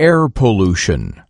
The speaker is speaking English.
Air pollution.